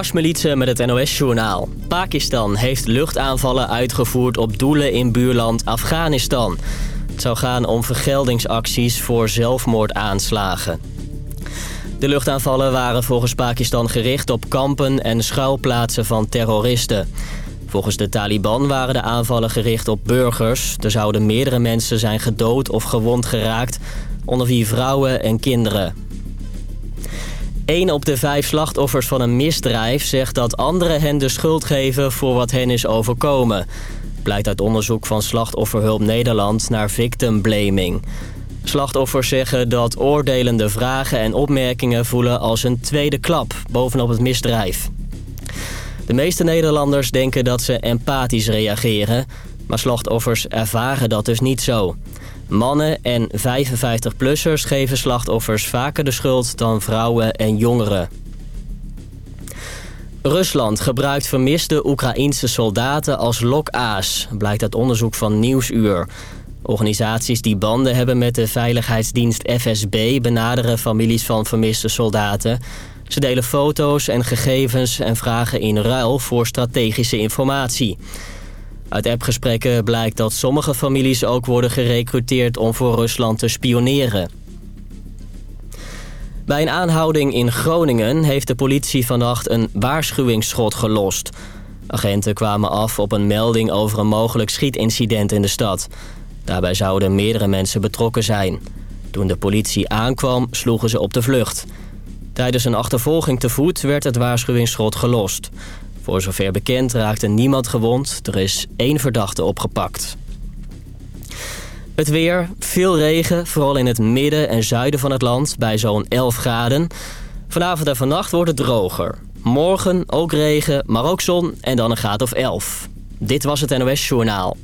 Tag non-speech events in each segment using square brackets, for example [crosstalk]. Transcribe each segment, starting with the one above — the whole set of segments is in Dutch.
Asmelietse met het NOS-journaal. Pakistan heeft luchtaanvallen uitgevoerd op doelen in buurland Afghanistan. Het zou gaan om vergeldingsacties voor zelfmoordaanslagen. De luchtaanvallen waren volgens Pakistan gericht op kampen en schuilplaatsen van terroristen. Volgens de Taliban waren de aanvallen gericht op burgers. Er zouden meerdere mensen zijn gedood of gewond geraakt, onder wie vrouwen en kinderen. Een op de vijf slachtoffers van een misdrijf zegt dat anderen hen de schuld geven voor wat hen is overkomen. Blijkt uit onderzoek van Slachtofferhulp Nederland naar victim blaming. Slachtoffers zeggen dat oordelende vragen en opmerkingen voelen als een tweede klap bovenop het misdrijf. De meeste Nederlanders denken dat ze empathisch reageren, maar slachtoffers ervaren dat dus niet zo. Mannen en 55-plussers geven slachtoffers vaker de schuld dan vrouwen en jongeren. Rusland gebruikt vermiste Oekraïense soldaten als lokaas, blijkt uit onderzoek van Nieuwsuur. Organisaties die banden hebben met de veiligheidsdienst FSB benaderen families van vermiste soldaten. Ze delen foto's en gegevens en vragen in ruil voor strategische informatie. Uit appgesprekken blijkt dat sommige families ook worden gerecruiteerd om voor Rusland te spioneren. Bij een aanhouding in Groningen heeft de politie vannacht een waarschuwingsschot gelost. Agenten kwamen af op een melding over een mogelijk schietincident in de stad. Daarbij zouden meerdere mensen betrokken zijn. Toen de politie aankwam, sloegen ze op de vlucht. Tijdens een achtervolging te voet werd het waarschuwingsschot gelost. Voor zover bekend raakte niemand gewond. Er is één verdachte opgepakt. Het weer, veel regen, vooral in het midden en zuiden van het land, bij zo'n 11 graden. Vanavond en vannacht wordt het droger. Morgen ook regen, maar ook zon en dan een graad of 11. Dit was het NOS Journaal.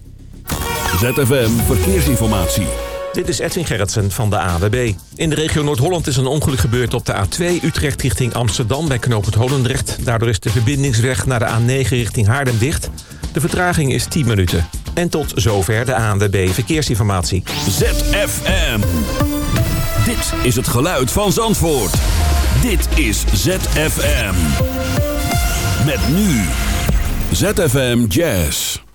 ZFM Verkeersinformatie. Dit is Edwin Gerritsen van de AWB. In de regio Noord-Holland is een ongeluk gebeurd op de A2 Utrecht richting Amsterdam bij knooppunt Holendrecht. Daardoor is de verbindingsweg naar de A9 richting Haarlem dicht. De vertraging is 10 minuten. En tot zover de ANWB Verkeersinformatie. ZFM. Dit is het geluid van Zandvoort. Dit is ZFM. Met nu. ZFM Jazz.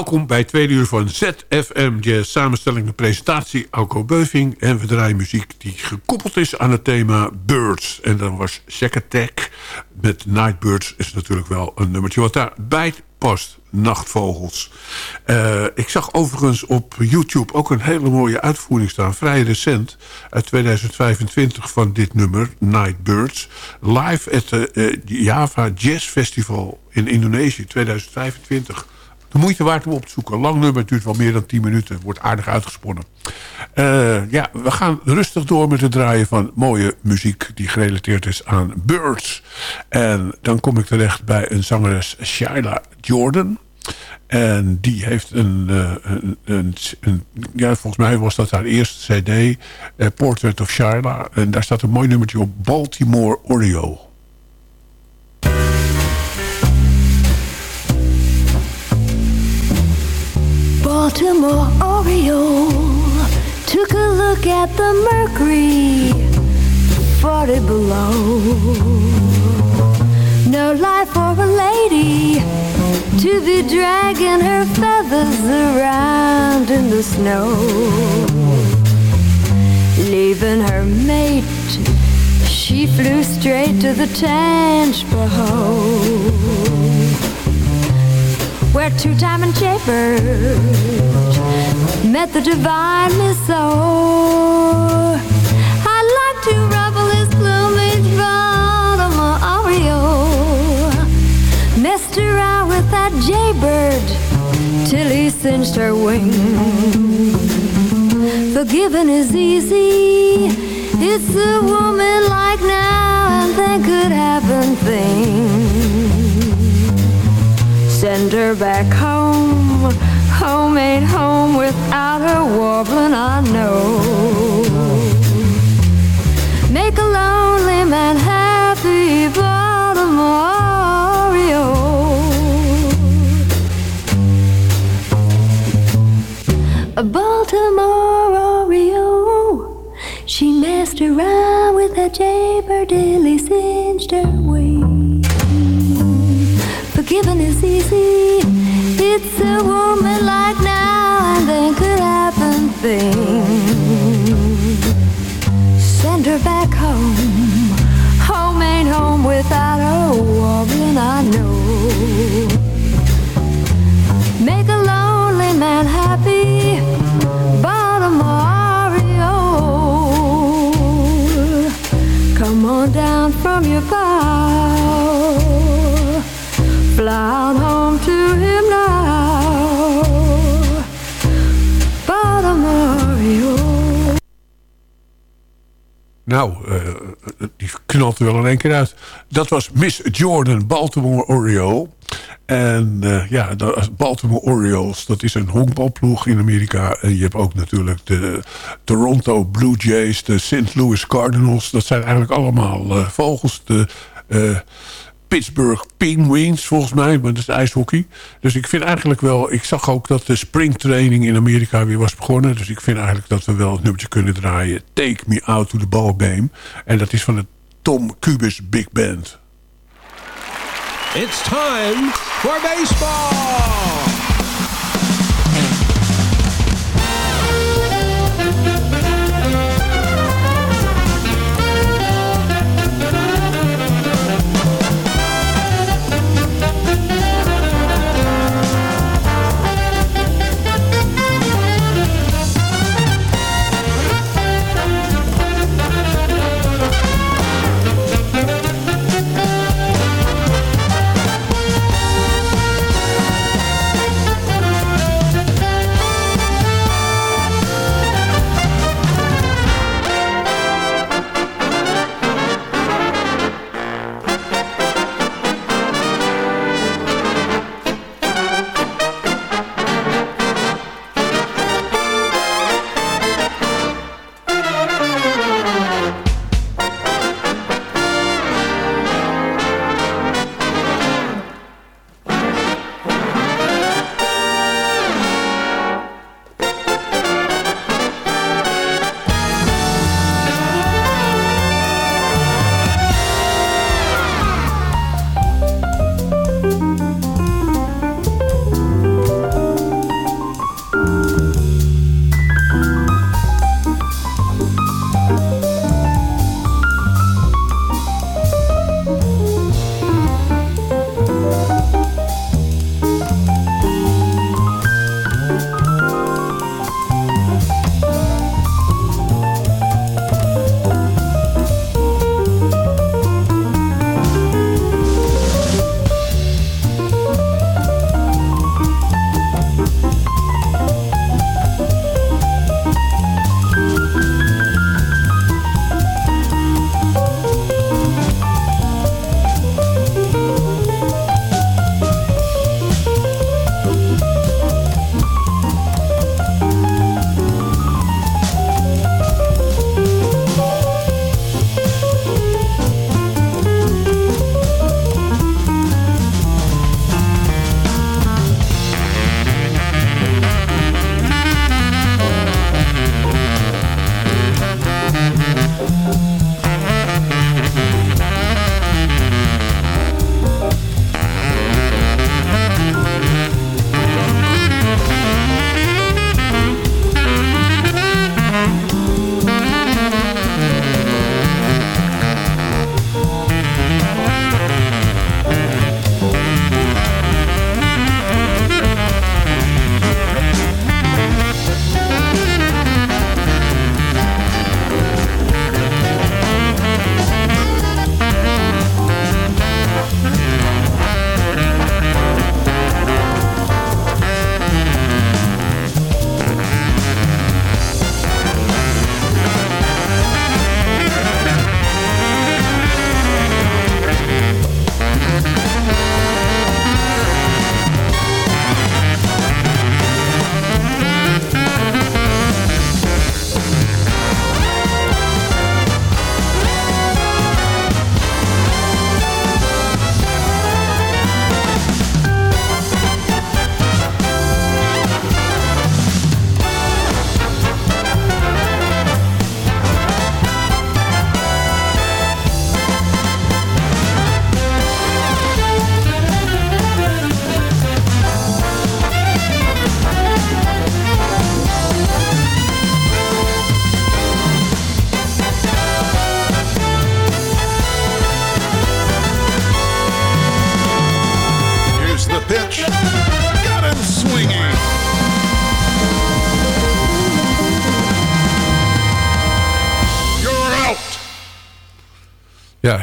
Welkom bij tweede uur van ZFM Jazz. Samenstelling en presentatie Alco Beuving. En we draaien muziek die gekoppeld is aan het thema Birds. En dan was Shack Attack met Nightbirds. Is natuurlijk wel een nummertje wat daarbij past. Nachtvogels. Uh, ik zag overigens op YouTube ook een hele mooie uitvoering staan. Vrij recent. Uit 2025 van dit nummer. Nightbirds. Live at de uh, Java Jazz Festival in Indonesië 2025 de moeite waard om op te zoeken. Lang nummer, duurt wel meer dan 10 minuten. Wordt aardig uitgesponnen. Uh, ja, we gaan rustig door met het draaien van mooie muziek... die gerelateerd is aan birds. En dan kom ik terecht bij een zangeres Shaila Jordan... En die heeft een, uh, een, een, een, Ja, volgens mij was dat haar eerste cd. Uh, Portrait of Shaila. En daar staat een mooi nummertje op. Baltimore Oreo. Baltimore Oriole took a look at the mercury, 40 below. No life for a lady to be dragging her feathers around in the snow. Leaving her mate, she flew straight to the Tangipahoe where two diamond Jaybird met the divine Miss O. I'd like to ruffle his plumage, Baltimore Oreo. Messed around with that Jaybird till he cinched her wing. Forgiving is easy. It's a woman like now and then could happen things send her back home. Home ain't home without her warbling, I know. Make a lonely man happy, Baltimore. A Baltimore Oreo. She messed around with a jaybird till he cinched her wings forgiving is easy. It's a woman like now and then could happen things. Send her back home. Home ain't home without her woman, I know. Make a lonely man happy. Come on down from your bow Nou, uh, die knalt er wel in één keer uit. Dat was Miss Jordan, Baltimore Oreo. En uh, ja, de Baltimore Orioles, dat is een honkbalploeg in Amerika. En je hebt ook natuurlijk de Toronto Blue Jays, de St. Louis Cardinals. Dat zijn eigenlijk allemaal uh, vogels. De Pittsburgh Penguins, volgens mij. Maar dat is ijshockey. Dus ik vind eigenlijk wel... Ik zag ook dat de springtraining in Amerika weer was begonnen. Dus ik vind eigenlijk dat we wel het nummertje kunnen draaien. Take me out to the ball game. En dat is van de Tom Cubis Big Band. It's time for baseball!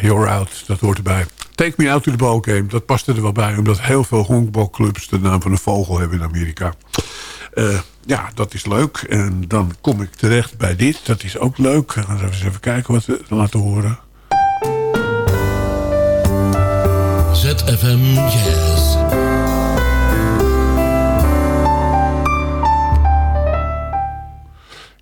You're Out, dat hoort erbij. Take Me Out to the Ball Game, dat past er wel bij... omdat heel veel honkbalclubs de naam van een vogel hebben in Amerika. Uh, ja, dat is leuk. En dan kom ik terecht bij dit. Dat is ook leuk. Gaan we eens even kijken wat we laten horen. ZFM Jazz.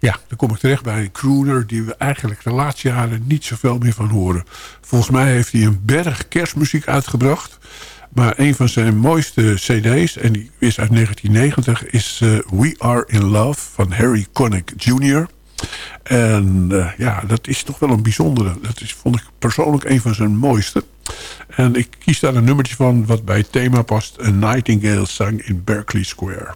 Ja, dan kom ik terecht bij een crooner... die we eigenlijk de laatste jaren niet zoveel meer van horen. Volgens mij heeft hij een berg kerstmuziek uitgebracht... Maar een van zijn mooiste cd's, en die is uit 1990... is uh, We Are In Love van Harry Connick Jr. En uh, ja, dat is toch wel een bijzondere. Dat is, vond ik persoonlijk een van zijn mooiste. En ik kies daar een nummertje van wat bij het thema past. A Nightingale Song in Berkeley Square.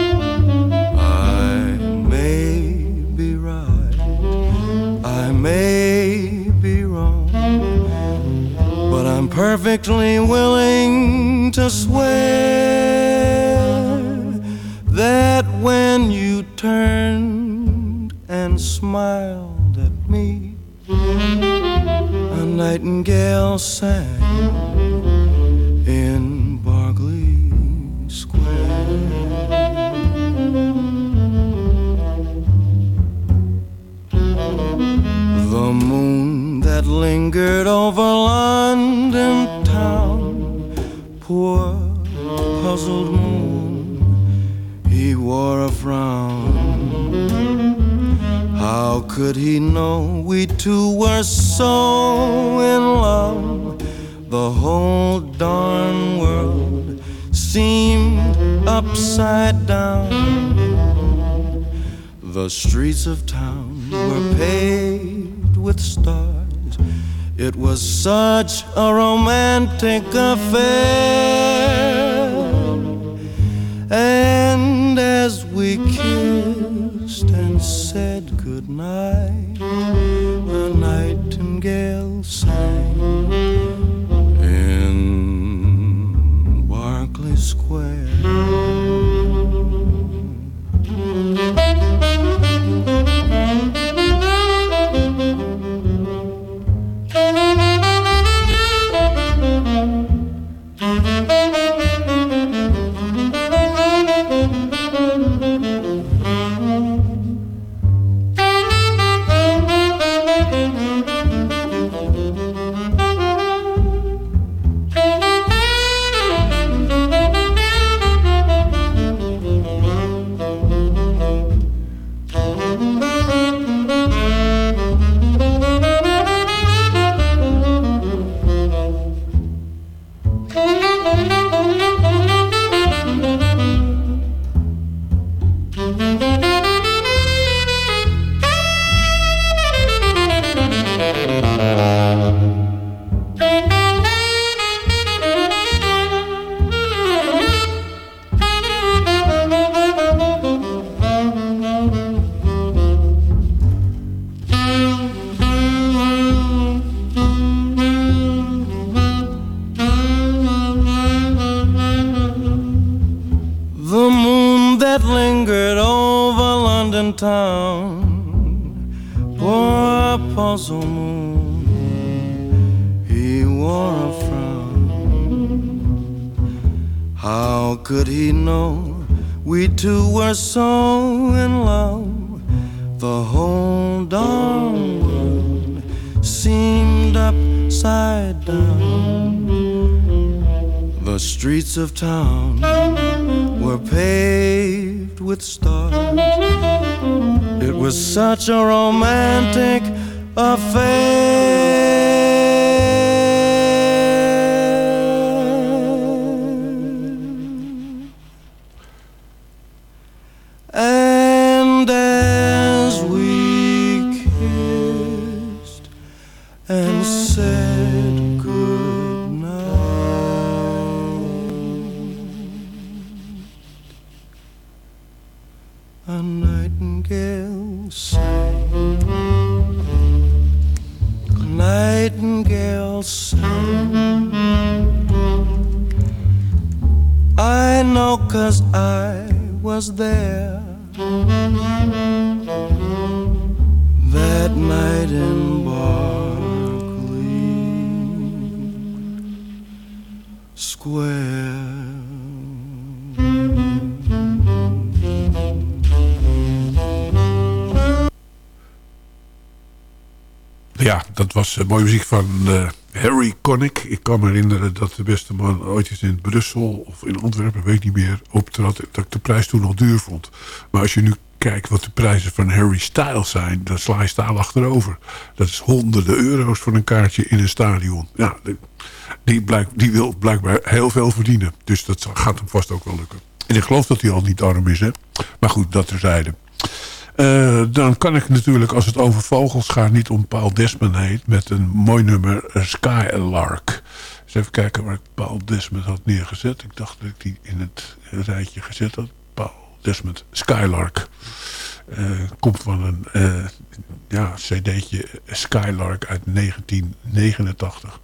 I may be right, I may be wrong, but I'm perfectly willing to swear that when you turned and smiled at me, a nightingale sang streets of town were paved with stars. It was such a romantic affair. The were so in love? The whole darn world seemed upside down. The streets of town were paved with stars. It was such a romantic affair. Ja, dat was eh, mooie muziek van eh, Harry Connick. Ik kan me herinneren dat de beste man ooit eens in Brussel of in Antwerpen, weet niet meer, optrad. Dat ik de prijs toen nog duur vond. Maar als je nu kijkt wat de prijzen van Harry Styles zijn, dan sla je staal achterover. Dat is honderden euro's voor een kaartje in een stadion. Ja, die, die, blijk, die wil blijkbaar heel veel verdienen. Dus dat gaat hem vast ook wel lukken. En ik geloof dat hij al niet arm is, hè. Maar goed, dat terzijde. Uh, dan kan ik natuurlijk, als het over vogels gaat... niet om Paul Desmond heet... met een mooi nummer Skylark. Dus even kijken waar ik Paul Desmond had neergezet. Ik dacht dat ik die in het rijtje gezet had. Paul Desmond Skylark. Uh, komt van een ja, cd'tje Skylark uit 1989.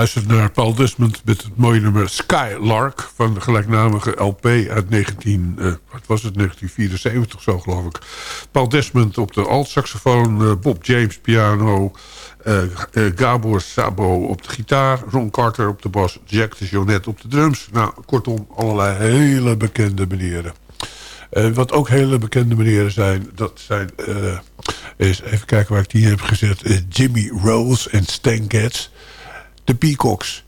Geluisterd naar Paul Desmond met het mooie nummer Skylark... van de gelijknamige LP uit 19, uh, wat was het, 1974 zo geloof ik. Paul Desmond op de alt-saxofoon, uh, Bob James piano... Uh, Gabor Sabo op de gitaar, Ron Carter op de bas... Jack de Jonet op de drums. Nou, kortom, allerlei hele bekende meneren. wat ook hele bekende meneren zijn, dat zijn... is even kijken waar ik die heb gezet. Jimmy Rose en Stan Getz de Peacocks.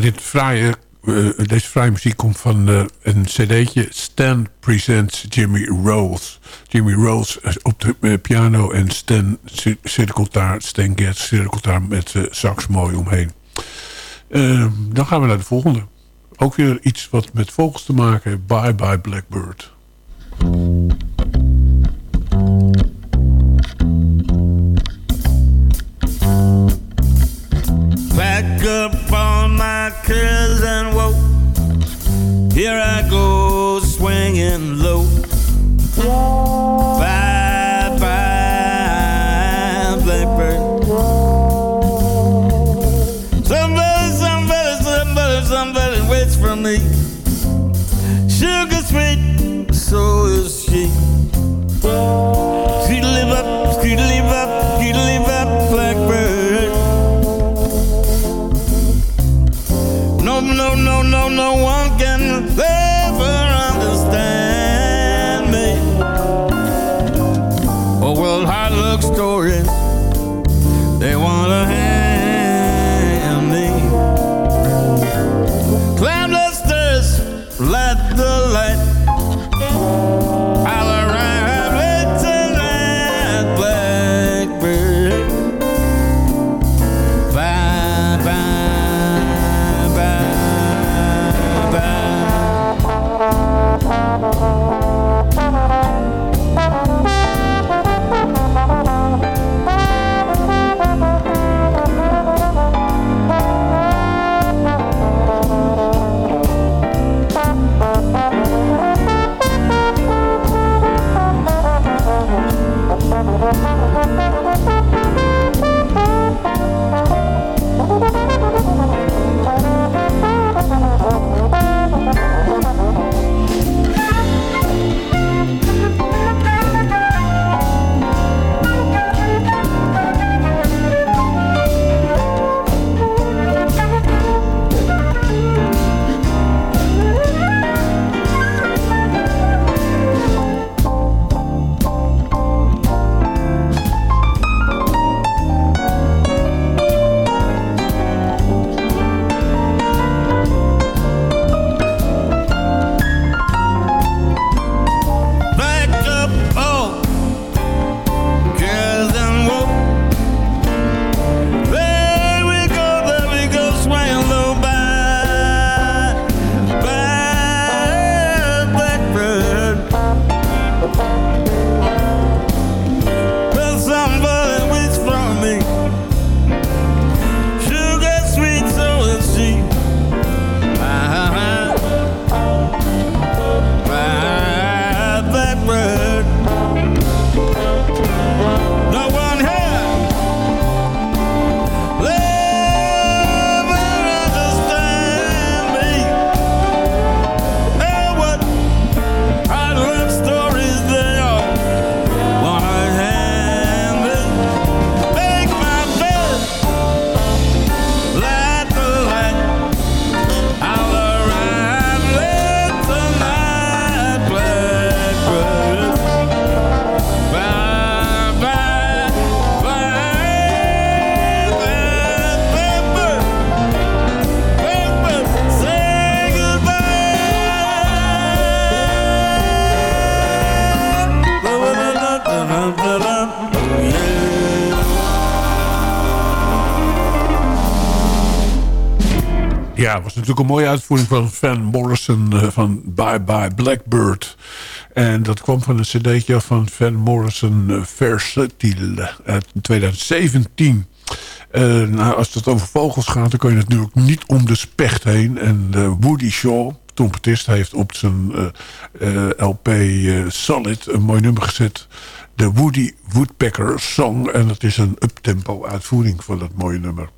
Dit eh, deze fraaie muziek komt van eh, een cd'tje. Stan Presents Jimmy Rolls. Jimmy Rolls op de eh, piano en Stan cir- cirkelt daar, Stan Getz cirkelt daar met sax mooi omheen. Eh, dan gaan we naar de volgende. Ook weer iets wat met vogels te maken. Bye Bye Blackbird. Pack up my and woe. Here I go swinging low. Bye bye, blackbird. Somebody, somebody, somebody, somebody waits for me. Sugar sweet, so is. She natuurlijk een mooie uitvoering van Van Morrison eh, van Bye Bye Blackbird. En dat kwam van een cd'tje van Van Morrison uh, Versatile uit 2017. Eh, nou, als het over vogels gaat, dan kun je natuurlijk niet om de specht heen. En Woody Shaw, trompetist, heeft op zijn LP Solid een mooi nummer gezet. De Woody Woodpecker Song. En dat is een uptempo uitvoering van dat mooie nummer.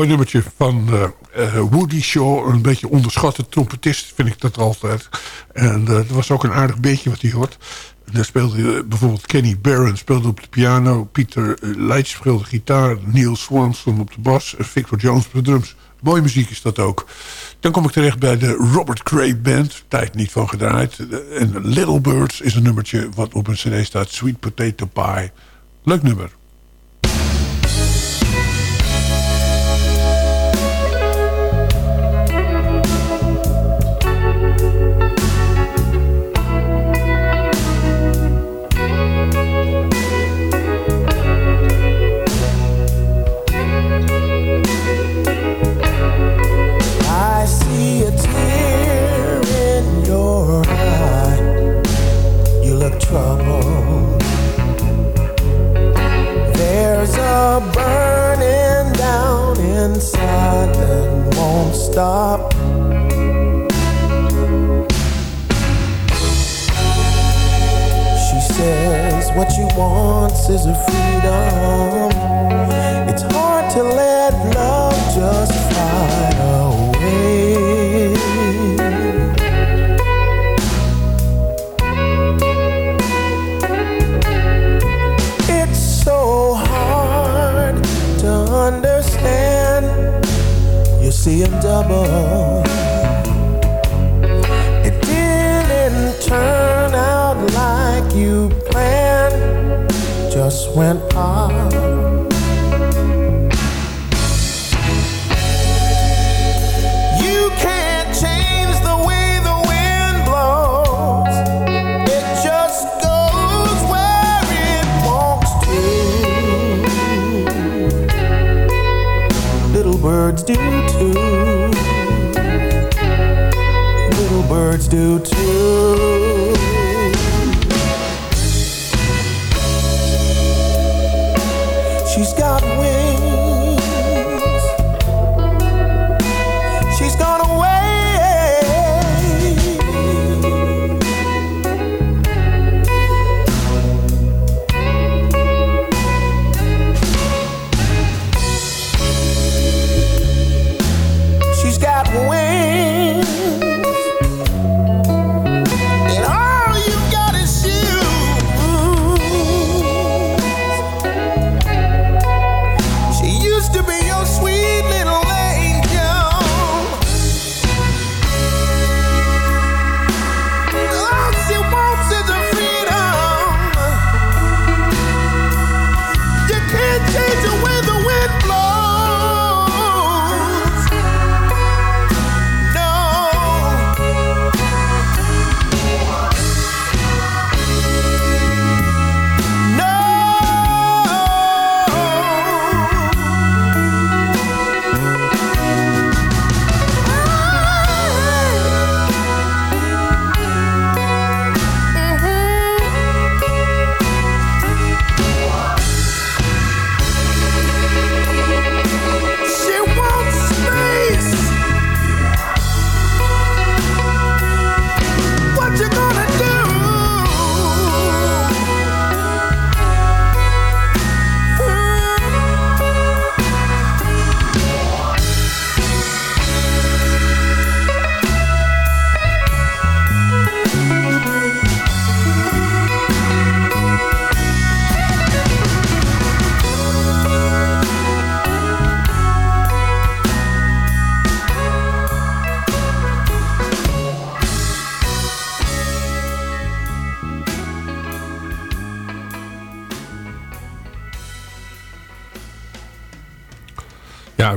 Mooi nummertje van eh, eh, Woody Shaw. Een beetje onderschatte trompetist vind ik dat altijd. En uh, er was ook een aardig beetje wat hij hoort. Daar speelde bijvoorbeeld Kenny Barron speelde op de piano. Peter Leitch speelde gitaar. Neil Swanson op de bas. Victor Jones op de drums. Mooie muziek is dat ook. Dan kom ik terecht bij de Robert Cray Band. Tijd niet van gedraaid. En Little Birds is een nummertje wat op een cd staat. Sweet Potato Pie. Leuk nummer. What she wants is a freedom. It's hard to let love just fly away. It's so hard to understand. You see him double. Went off. You can't change the way the wind blows. It just goes where it wants to. Little birds do too. Little birds do too.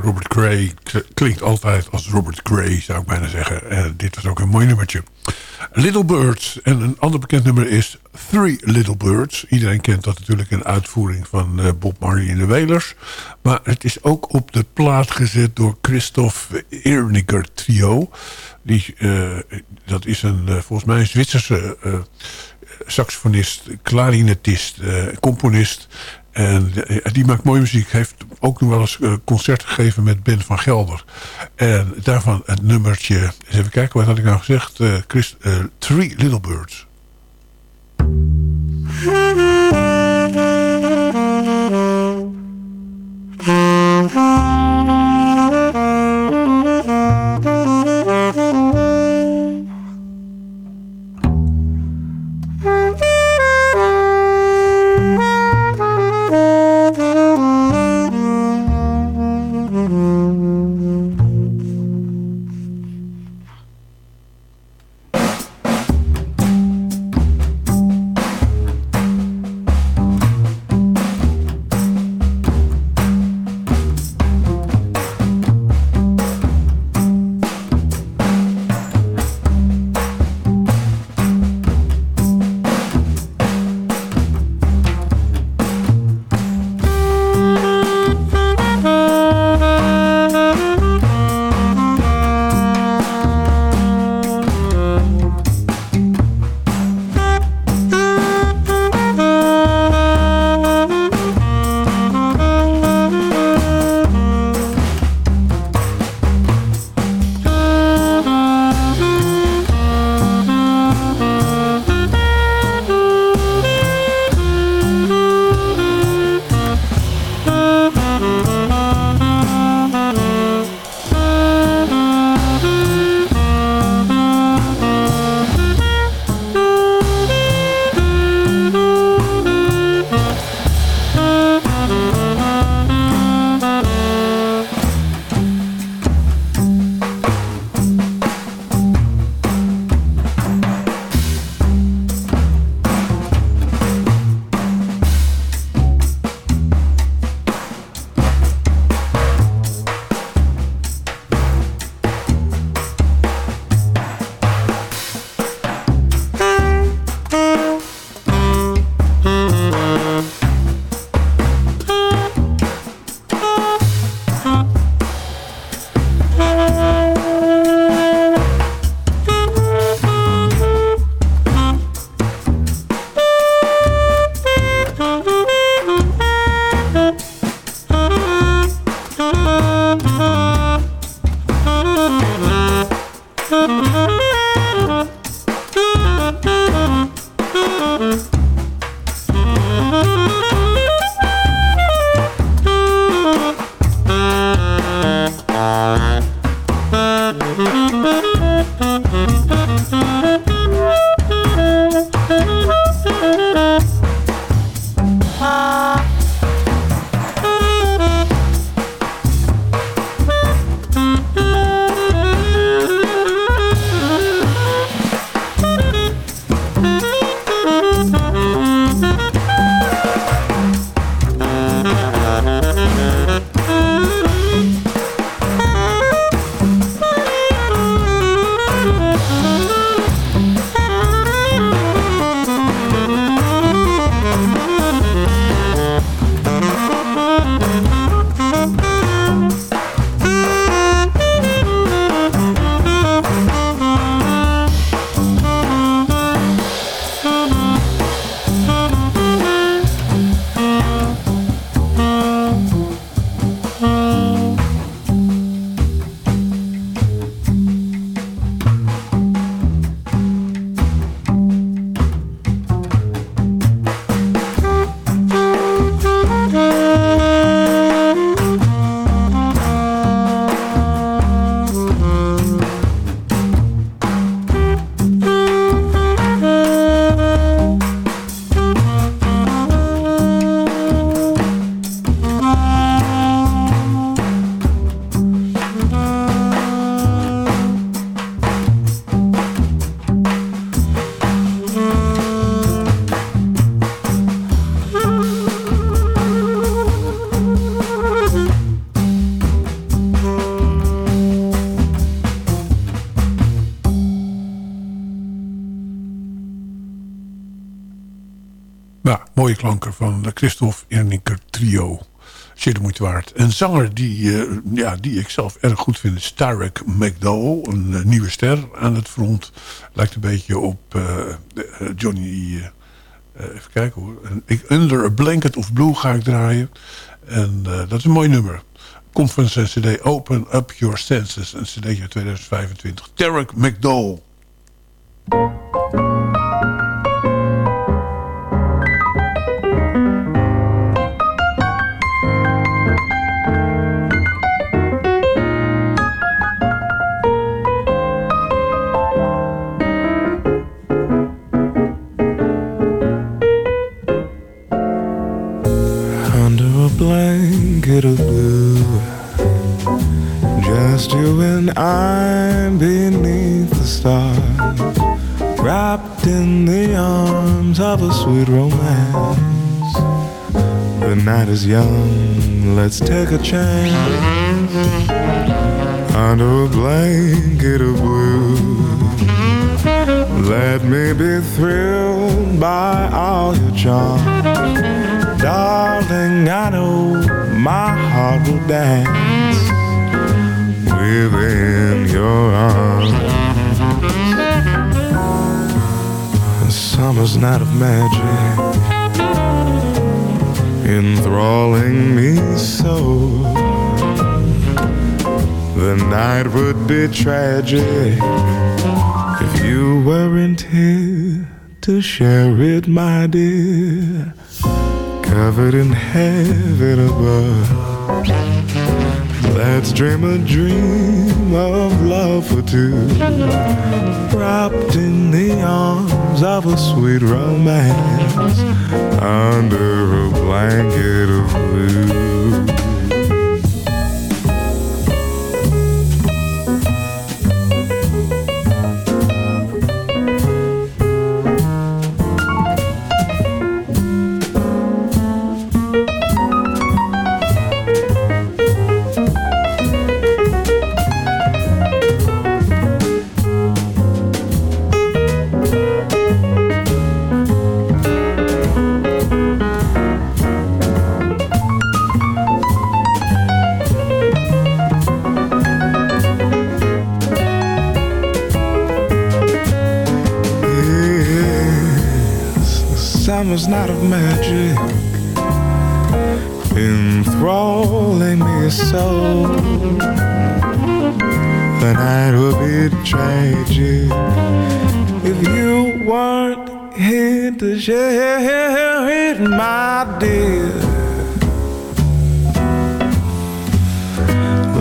Robert Gray klinkt altijd als Robert Gray, zou ik bijna zeggen. En dit was ook een mooi nummertje. Little Birds. En een ander bekend nummer is Three Little Birds. Iedereen kent dat natuurlijk een uitvoering van eh, Bob Marley en de Wailers. Maar het is ook op de plaat gezet door Christophe Eerniger Trio. Die, eh, dat is een, eh, volgens mij een Zwitserse eh, saxofonist, klarinetist, componist. En eh, die maakt mooie muziek. Heeft ook nog wel eens eh, concerten gegeven met Ben van Gelder. En daarvan het nummertje... Eens even kijken, wat had ik nou gezegd? Eh, Chris, Three Little Birds. [laughs] Christophe Erniker trio. Zeer de moeite waard. Een zanger die, eh, ja, die ik zelf erg goed vind is Tarek McDowell. Een eh, nieuwe ster aan het front. Lijkt een beetje op eh, Johnny... even kijken hoor. Ik, Under a Blanket of Blue ga ik draaien. En dat is een mooi nummer. Komt van zijn cd Open Up Your Senses. Een cd uit 2025. Tarek McDowell. And I'm beneath the stars, wrapped in the arms of a sweet romance. The night is young, let's take a chance. Under a blanket of blue. Let me be thrilled by all your charms. Darling, I know my heart will dance within your arms. A summer's night of magic, enthralling me so. The night would be tragic if you weren't here to share it, my dear covered in heaven above. Let's dream a dream of love for two, wrapped in the arms of a sweet romance, under a blanket of blue. Summer's night of magic, enthralling me so. The night would be tragic if you weren't here to share it, my dear.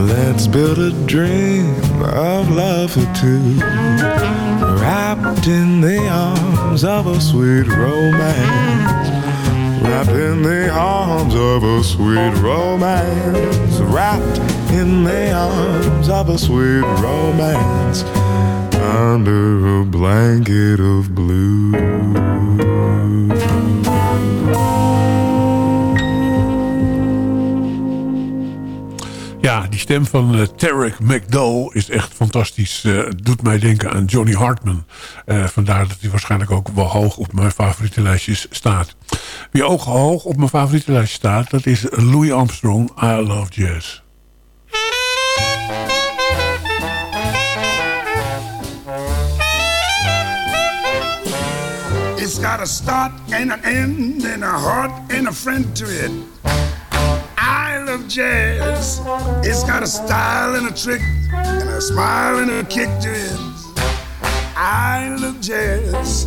Let's build a dream of love for two wrapped in the arms of a sweet romance. Wrapped in the arms of a sweet romance. Wrapped in the arms of a sweet romance. Under a blanket of blue. Ja, die stem van eh, Tarek McDowell is echt fantastisch. Eh, doet mij denken aan Johnny Hartman. Eh, vandaar dat hij waarschijnlijk ook wel hoog op mijn favoriete lijstjes staat. Wie ook hoog op mijn favoriete lijstje staat... dat is Louis Armstrong, I Love Jazz. It's got a start and an end and a heart and a friend to it. Jazz. It's got a style and a trick and a smile and a kick to it. I love jazz.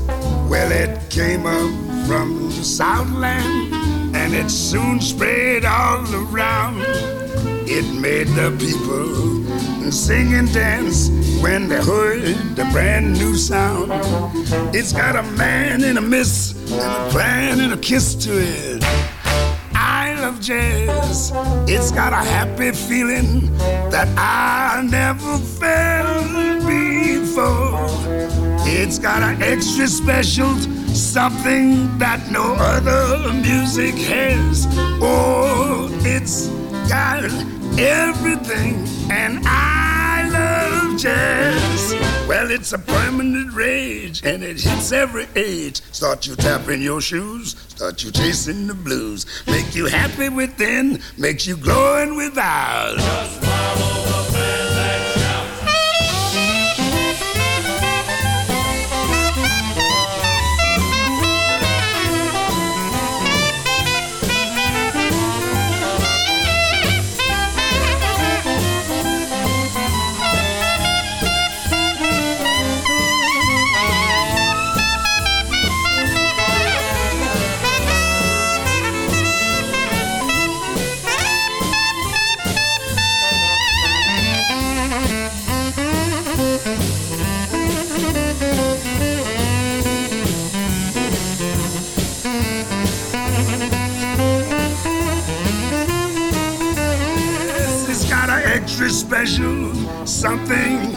Well, it came up from the Southland and it soon spread all around. It made the people sing and dance when they heard the brand new sound. It's got a man and a miss and a plan and a kiss to it. Jazz. It's got a happy feeling that I never felt before. It's got an extra special something that no other music has. Oh, it's got everything, and I love jazz. Well, it's a permanent rage, and it hits every age. Start you tapping your shoes, start you chasing the blues. Make you happy within, makes you glowing without. Special something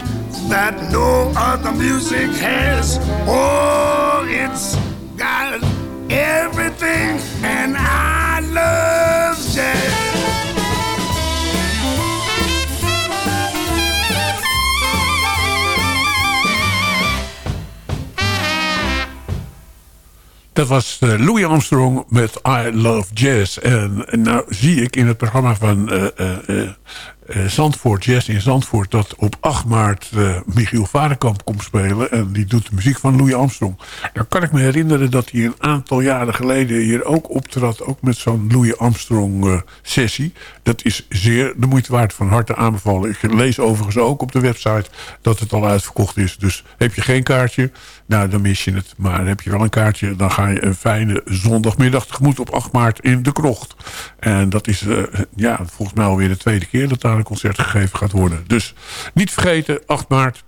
that no other music has. Oh, it's got everything, and I love jazz. Dat was eh, Louis Armstrong met I Love Jazz. En, en nou zie ik in het programma van eh, eh, eh, Zandvoort, Jazz in Zandvoort... dat op 8 maart eh, Michiel Varenkamp komt spelen. En die doet de muziek van Louis Armstrong. Dan kan ik me herinneren dat hij een aantal jaren geleden... hier ook optrad, ook met zo'n Louis Armstrong eh, sessie. Dat is zeer de moeite waard, van harte aanbevolen. Ik lees overigens ook op de website dat het al uitverkocht is. Dus heb je geen kaartje, nou dan mis je het. Maar heb je wel een kaartje, dan ga je een fijne zondagmiddag tegemoet op 8 maart in de krocht. En dat is ja, volgens mij alweer de tweede keer dat daar concert gegeven gaat worden. Dus niet vergeten, 8 maart.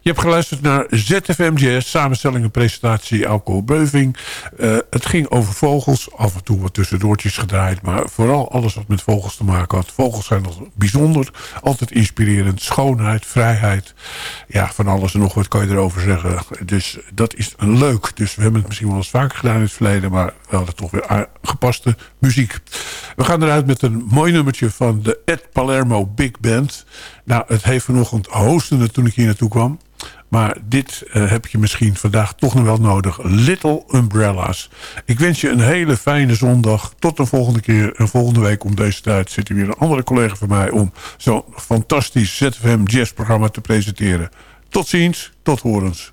Je hebt geluisterd naar ZFM Jazz, samenstelling en presentatie Alco Beuving. Eh, het ging over vogels, af en toe wat tussendoortjes gedraaid... maar vooral alles wat met vogels te maken had. Vogels zijn altijd bijzonder, altijd inspirerend. Schoonheid, vrijheid, ja, van alles en nog wat kan je erover zeggen. Dus dat is leuk. Dus we hebben het misschien wel eens vaker gedaan in het verleden... maar we hadden toch weer gepaste muziek. We gaan eruit met een mooi nummertje van de Ed Palermo Big Band. Nou, het heeft vanochtend hoostende toen ik hier naartoe kwam. Maar dit eh, heb je misschien vandaag toch nog wel nodig. Little Umbrellas. Ik wens je een hele fijne zondag. Tot de volgende keer. En volgende week om deze tijd zit hier weer een andere collega van mij... om zo'n fantastisch ZFM jazzprogramma te presenteren. Tot ziens, tot horens.